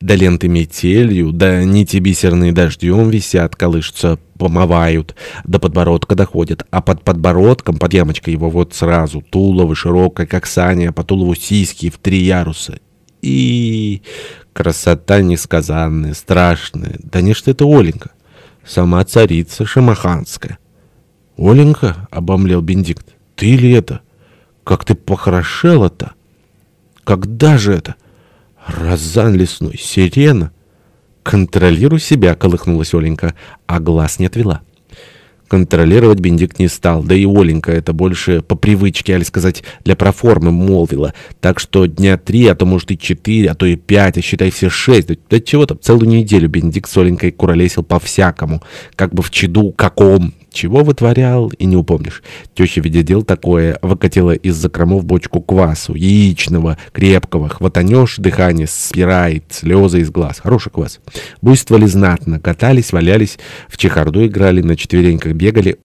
Да ленты метелью, да нити бисерные дождем висят, колышутся, помывают, до подбородка доходят, а под подбородком, под ямочкой его вот сразу, тулово широкое, как саня, по тулову сиськи в три яруса. И красота несказанная, страшная. Да не что это Оленька, сама царица шамаханская. «Оленька?» — обомлел Бендикт. «Ты ли это? Как ты похорошела-то? Когда же это?» Розан лесной, сирена. Контролируй себя, колыхнулась Оленька, а глаз не отвела. Контролировать Бендик не стал, да и Оленька это больше по привычке, али сказать, для проформы молвила. Так что дня три, а то может и четыре, а то и пять, а считай все шесть. Да, да чего там, целую неделю Бендик с Оленькой куролесил по-всякому, как бы в чаду каком. Чего вытворял, и не упомнишь. Теща, видя дел такое, выкатила из закромов бочку квасу, яичного, крепкого. Хватанешь, дыхание спирает, слезы из глаз. Хороший квас. Буйствовали знатно, катались, валялись, в чехарду играли, на четвереньках бегали.